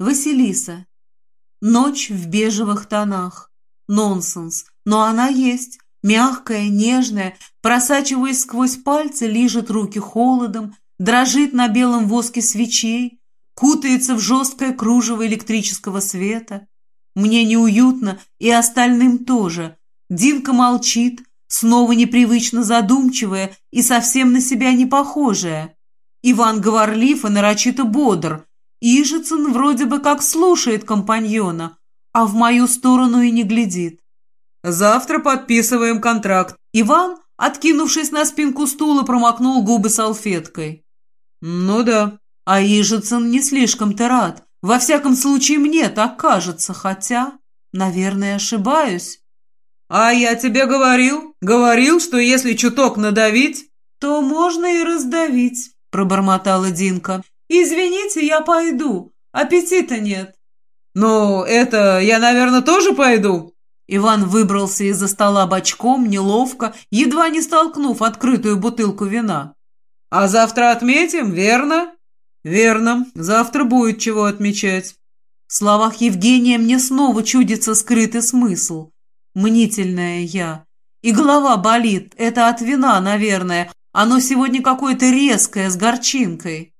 Василиса. Ночь в бежевых тонах. Нонсенс. Но она есть. Мягкая, нежная, просачиваясь сквозь пальцы, лижет руки холодом, дрожит на белом воске свечей, кутается в жесткое кружево электрического света. Мне неуютно, и остальным тоже. Динка молчит, снова непривычно задумчивая и совсем на себя не похожая. Иван говорлив и нарочито бодр. Ижицын вроде бы как слушает компаньона, а в мою сторону и не глядит. «Завтра подписываем контракт». Иван, откинувшись на спинку стула, промокнул губы салфеткой. «Ну да». А Ижицын не слишком-то рад. Во всяком случае, мне так кажется, хотя, наверное, ошибаюсь. «А я тебе говорил, говорил, что если чуток надавить...» «То можно и раздавить», — пробормотала Динка. «Извините, я пойду. Аппетита нет». «Ну, это я, наверное, тоже пойду?» Иван выбрался из-за стола бочком, неловко, едва не столкнув открытую бутылку вина. «А завтра отметим, верно?» «Верно. Завтра будет чего отмечать». В словах Евгения мне снова чудится скрытый смысл. Мнительная я. И голова болит. Это от вина, наверное. Оно сегодня какое-то резкое, с горчинкой.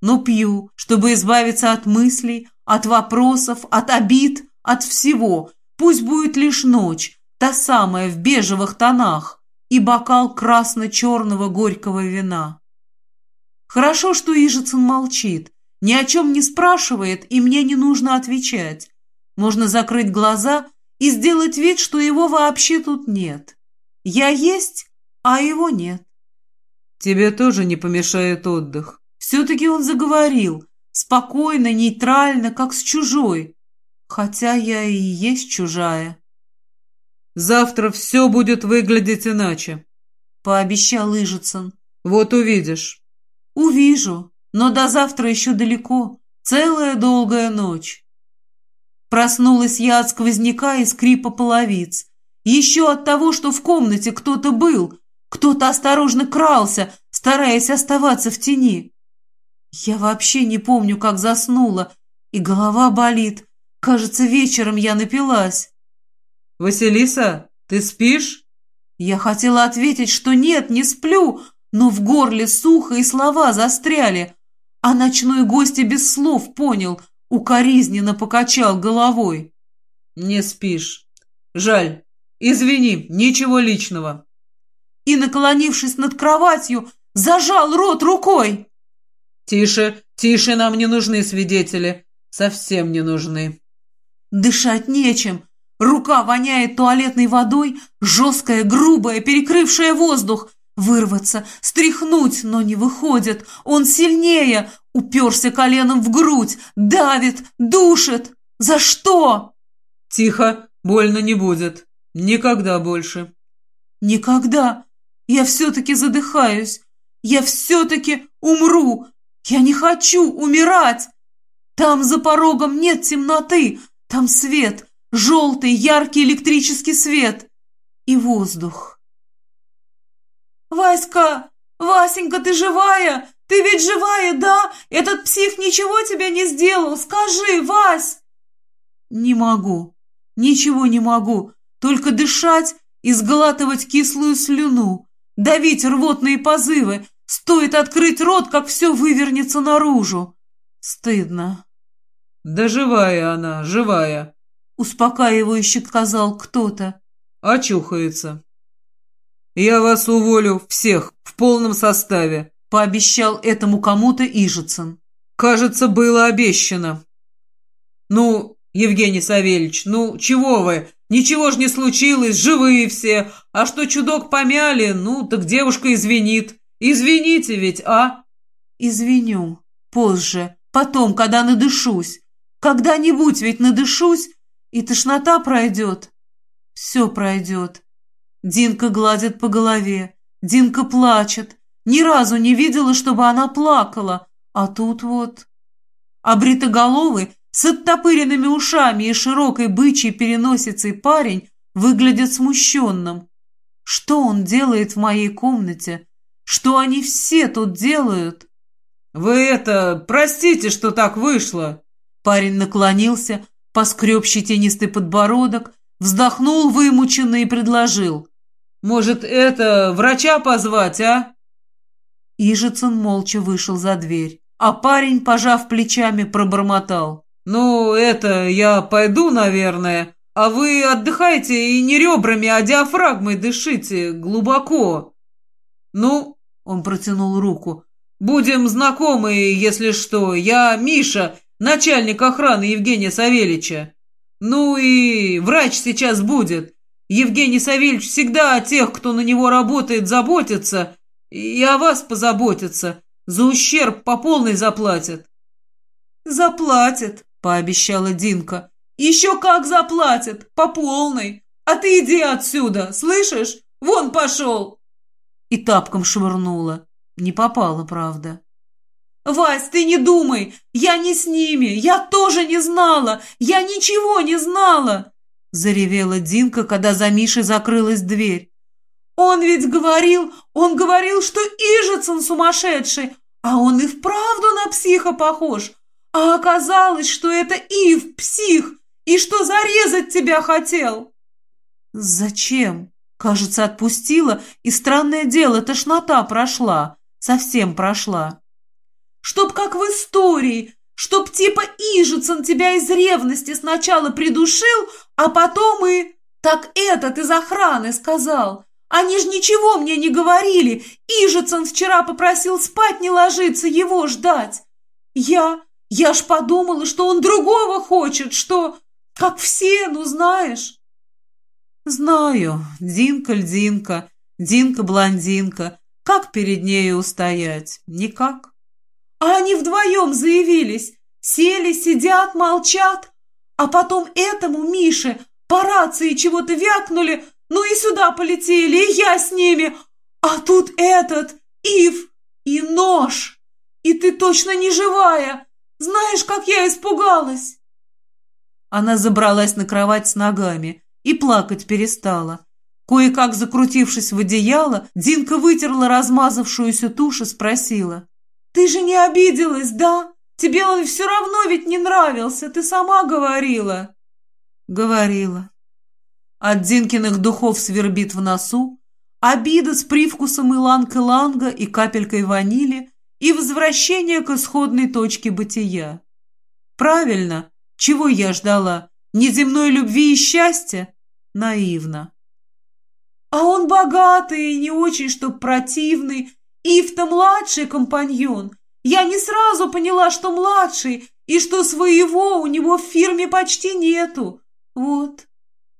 Но пью, чтобы избавиться от мыслей, от вопросов, от обид, от всего. Пусть будет лишь ночь, та самая в бежевых тонах, и бокал красно-черного горького вина. Хорошо, что Ижицын молчит, ни о чем не спрашивает, и мне не нужно отвечать. Можно закрыть глаза и сделать вид, что его вообще тут нет. Я есть, а его нет. Тебе тоже не помешает отдых. Все-таки он заговорил, спокойно, нейтрально, как с чужой. Хотя я и есть чужая. Завтра все будет выглядеть иначе, пообещал Ижицын. Вот увидишь. Увижу, но до завтра еще далеко. Целая долгая ночь. Проснулась я от сквозняка и скрипа половиц. Еще от того, что в комнате кто-то был. Кто-то осторожно крался, стараясь оставаться в тени. Я вообще не помню, как заснула, и голова болит. Кажется, вечером я напилась. «Василиса, ты спишь?» Я хотела ответить, что нет, не сплю, но в горле сухо и слова застряли, а ночной гость и без слов понял, укоризненно покачал головой. «Не спишь. Жаль. Извини, ничего личного». И, наклонившись над кроватью, зажал рот рукой. «Тише, тише, нам не нужны свидетели. Совсем не нужны». Дышать нечем. Рука воняет туалетной водой, жесткая, грубая, перекрывшая воздух. Вырваться, стряхнуть, но не выходит. Он сильнее, уперся коленом в грудь, давит, душит. За что? Тихо, больно не будет. Никогда больше. Никогда. Я все-таки задыхаюсь. Я все-таки умру. Я не хочу умирать. Там за порогом нет темноты. Там свет, желтый, яркий электрический свет. И воздух. «Васька! Васенька, ты живая? Ты ведь живая, да? Этот псих ничего тебе не сделал? Скажи, Вась!» «Не могу. Ничего не могу. Только дышать и сглатывать кислую слюну, давить рвотные позывы. Стоит открыть рот, как все вывернется наружу. Стыдно». «Да живая она, живая», — успокаивающе сказал кто-то. «Очухается». «Я вас уволю всех в полном составе», — пообещал этому кому-то Ижицын. «Кажется, было обещано». «Ну, Евгений Савельевич, ну чего вы? Ничего ж не случилось, живые все. А что чудок помяли, ну, так девушка извинит. Извините ведь, а?» «Извиню. Позже. Потом, когда надышусь. Когда-нибудь ведь надышусь, и тошнота пройдет. Все пройдет. Динка гладит по голове. Динка плачет. Ни разу не видела, чтобы она плакала. А тут вот... А бритоголовый, с оттопыренными ушами и широкой бычьей переносицей парень выглядит смущенным. Что он делает в моей комнате? Что они все тут делают? «Вы это... Простите, что так вышло!» Парень наклонился, поскреб щетинистый подбородок, вздохнул вымученно и предложил. «Может, это, врача позвать, а?» Ижицын молча вышел за дверь, а парень, пожав плечами, пробормотал. «Ну, это, я пойду, наверное, а вы отдыхайте и не ребрами, а диафрагмой дышите глубоко. Ну, он протянул руку. Будем знакомы, если что. Я Миша, начальник охраны Евгения Савельича. Ну и врач сейчас будет. Евгений Савельич всегда о тех, кто на него работает, заботится и о вас позаботится. За ущерб по полной заплатят. Заплатят, пообещала Динка. Еще как заплатят, по полной. А ты иди отсюда, слышишь? Вон пошел. И тапком швырнула. Не попала, правда. «Вась, ты не думай! Я не с ними! Я тоже не знала! Я ничего не знала!» Заревела Динка, когда за Мишей закрылась дверь. «Он ведь говорил, он говорил, что Ижицын сумасшедший, а он и вправду на психа похож. А оказалось, что это Ив, псих, и что зарезать тебя хотел!» «Зачем?» Кажется, отпустила, и странное дело, тошнота прошла, совсем прошла. «Чтоб как в истории, чтоб типа Ижицын тебя из ревности сначала придушил, а потом и... Так этот из охраны сказал. Они ж ничего мне не говорили. Ижицын вчера попросил спать не ложиться, его ждать. Я... Я ж подумала, что он другого хочет, что... Как все, ну знаешь. Знаю, Динка-льдинка, Динка-блондинка. Как перед нею устоять? Никак. А они вдвоем заявились. Сели, сидят, молчат. А потом этому Мише по рации чего-то вякнули, ну и сюда полетели, и я с ними. А тут этот, Ив, и нож. И ты точно не живая. Знаешь, как я испугалась? Она забралась на кровать с ногами и плакать перестала. Кое-как закрутившись в одеяло, Динка вытерла размазавшуюся тушь и спросила. «Ты же не обиделась, да? Тебе он все равно ведь не нравился, ты сама говорила». «Говорила». От Динкиных духов свербит в носу, обида с привкусом иланг-иланга и капелькой ванили и возвращение к исходной точке бытия. Правильно, чего я ждала? Неземной любви и счастья? Наивно. А он богатый и не очень, чтоб противный. Ив-то младший компаньон. Я не сразу поняла, что младший, и что своего у него в фирме почти нету. Вот.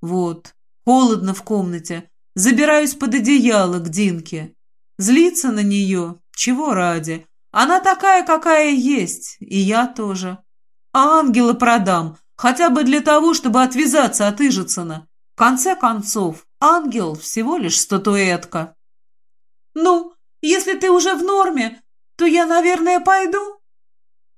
Вот. Холодно в комнате. Забираюсь под одеяло к Динке. Злиться на нее? Чего ради? Она такая, какая есть, и я тоже. А ангела продам, хотя бы для того, чтобы отвязаться от Ижицына. Конце концов, ангел всего лишь статуэтка. «Ну, если ты уже в норме, то я, наверное, пойду?»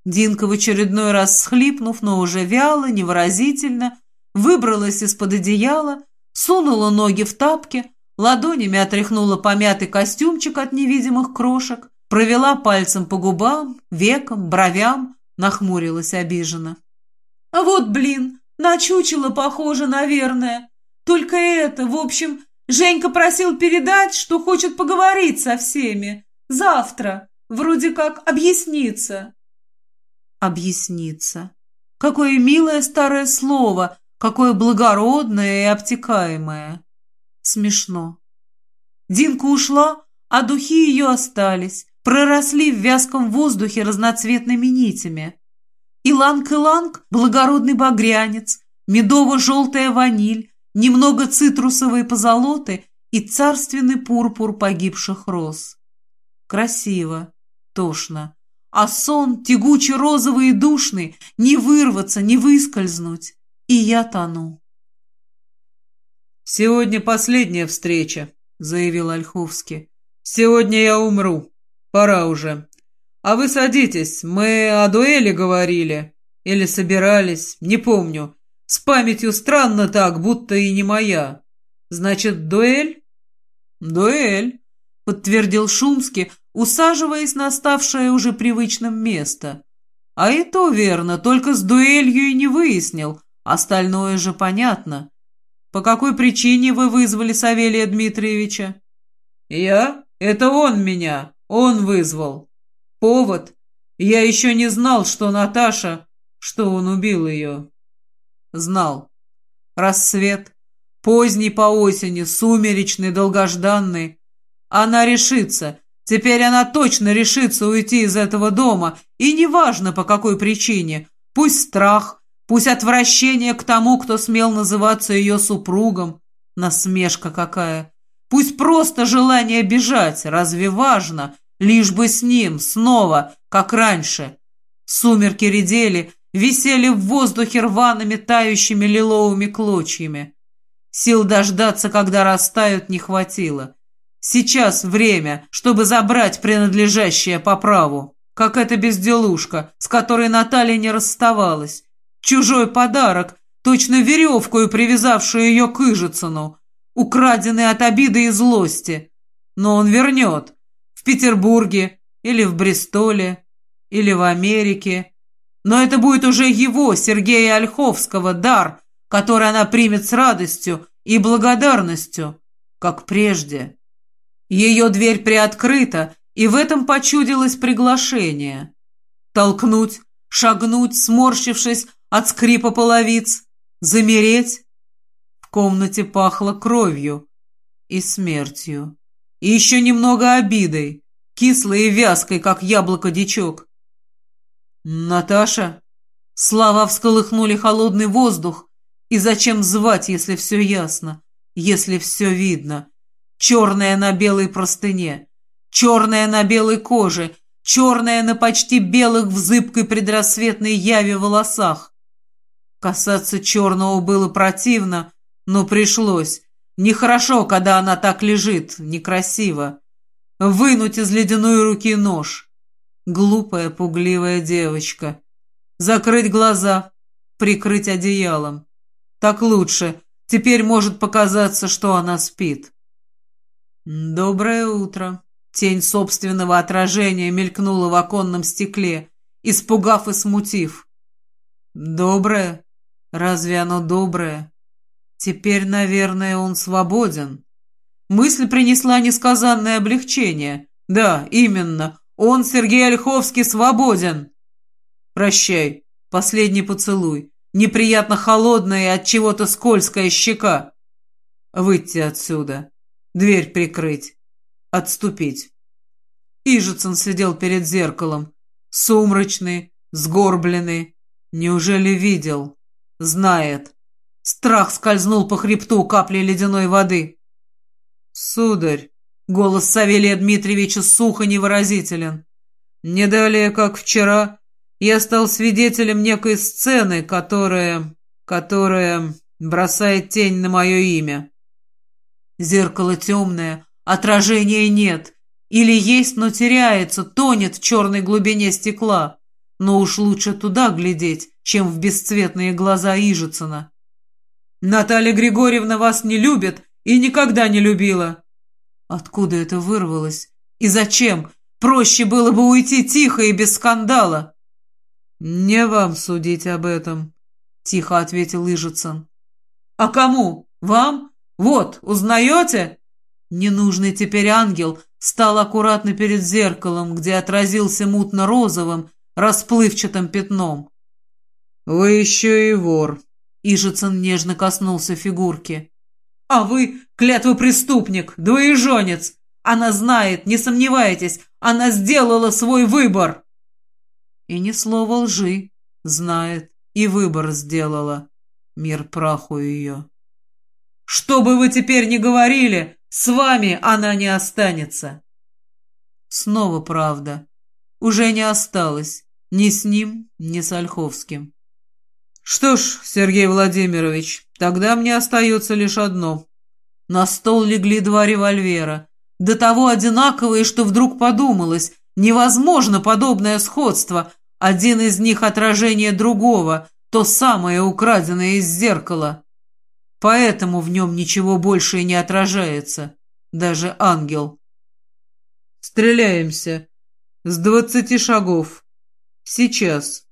Динка в очередной раз схлипнув, но уже вяло, невыразительно, выбралась из-под одеяла, сунула ноги в тапки, ладонями отряхнула помятый костюмчик от невидимых крошек, провела пальцем по губам, векам, бровям, нахмурилась обиженно. «А вот, блин, на чучело похоже, наверное. Только это, в общем, Женька просил передать, что хочет поговорить со всеми. Завтра, вроде как объясниться». «Объясниться. Какое милое старое слово, какое благородное и обтекаемое. Смешно. Динка ушла, а духи ее остались, проросли в вязком воздухе разноцветными нитями. Иланг-иланг – благородный багрянец, медово-желтая ваниль, немного цитрусовой позолоты и царственный пурпур погибших роз. Красиво, тошно. А сон тягучий розовый и душный, не вырваться, не выскользнуть. И я тону. «Сегодня последняя встреча», — заявил Ольховский. «Сегодня я умру. Пора уже. А вы садитесь. Мы о дуэли говорили. Или собирались. Не помню. С памятью странно так, будто и не моя. Значит, дуэль?» «Дуэль», — подтвердил Шумский, усаживаясь на ставшее уже привычным место. А и то верно, только с дуэлью и не выяснил. Остальное же понятно. По какой причине вы вызвали Савелия Дмитриевича? Я? Это он меня. Он вызвал. Повод? Я еще не знал, что Наташа, что он убил ее. Знал. Рассвет. Поздний по осени, сумеречный, долгожданный. Она решится. Теперь она точно решится уйти из этого дома. И неважно, по какой причине. Пусть страх, пусть отвращение к тому, кто смел называться ее супругом. Насмешка какая. Пусть просто желание бежать. Разве важно? Лишь бы с ним, снова, как раньше. Сумерки редели, висели в воздухе рваными тающими лиловыми клочьями. Сил дождаться, когда растают, не хватило. Сейчас время, чтобы забрать принадлежащее по праву, как эта безделушка, с которой Наталья не расставалась. Чужой подарок, точно веревкою привязавшую ее к Ижицыну, украденный от обиды и злости. Но он вернет. В Петербурге, или в Бристоле, или в Америке. Но это будет уже его, Сергея Ольховского, дар, который она примет с радостью и благодарностью, как прежде. Ее дверь приоткрыта, и в этом почудилось приглашение. Толкнуть, шагнуть, сморщившись от скрипа половиц, замереть. В комнате пахло кровью и смертью. И еще немного обидой, кислой и вязкой, как яблоко-дичок. «Наташа?» Слова всколыхнули холодный воздух. И зачем звать, если все ясно, если все видно? Черная на белой простыне, черная на белой коже, черная на почти белых в зыбкой предрассветной яве волосах. Касаться черного было противно, но пришлось. Нехорошо, когда она так лежит, некрасиво. Вынуть из ледяной руки нож. Глупая, пугливая девочка. Закрыть глаза, прикрыть одеялом. Так лучше. Теперь может показаться, что она спит. Доброе утро. Тень собственного отражения мелькнула в оконном стекле, испугав и смутив. Доброе? Разве оно доброе? Теперь, наверное, он свободен. Мысль принесла несказанное облегчение. Да, именно, он, Сергей Ольховский, свободен. Прощай. Последний поцелуй. Неприятно холодная и от чего-то скользкая щека. Выйти отсюда. Дверь прикрыть. Отступить. Ижицын сидел перед зеркалом. Сумрачный, сгорбленный. Неужели видел? Знает. Страх скользнул по хребту капли ледяной воды. «Сударь!» Голос Савелия Дмитриевича сухо невыразителен. «Не далее, как вчера, я стал свидетелем некой сцены, которая... которая бросает тень на мое имя. Зеркало темное, отражения нет. Или есть, но теряется, тонет в черной глубине стекла. Но уж лучше туда глядеть, чем в бесцветные глаза Ижицына. Наталья Григорьевна вас не любит и никогда не любила. Откуда это вырвалось? И зачем? Проще было бы уйти тихо и без скандала. «Не вам судить об этом», — тихо ответил Ижицын. «А кому? Вам? Вот, узнаете?» Ненужный теперь ангел стал аккуратно перед зеркалом, где отразился мутно-розовым, расплывчатым пятном. «Вы еще и вор», — Ижицын нежно коснулся фигурки. А вы клятвопреступник, двоеженец. Она знает, не сомневайтесь, она сделала свой выбор. И ни слова лжи, знает, и выбор сделала. Мир праху ее. Что бы вы теперь ни говорили, с вами она не останется. Снова правда. Уже не осталось ни с ним, ни с Ольховским. «Что ж, Сергей Владимирович, тогда мне остается лишь одно». На стол легли два револьвера. До того одинаковые, что вдруг подумалось, невозможно подобное сходство. Один из них отражение другого, то самое украденное из зеркала. Поэтому в нем ничего больше и не отражается. Даже ангел. «Стреляемся. С двадцати шагов. Сейчас».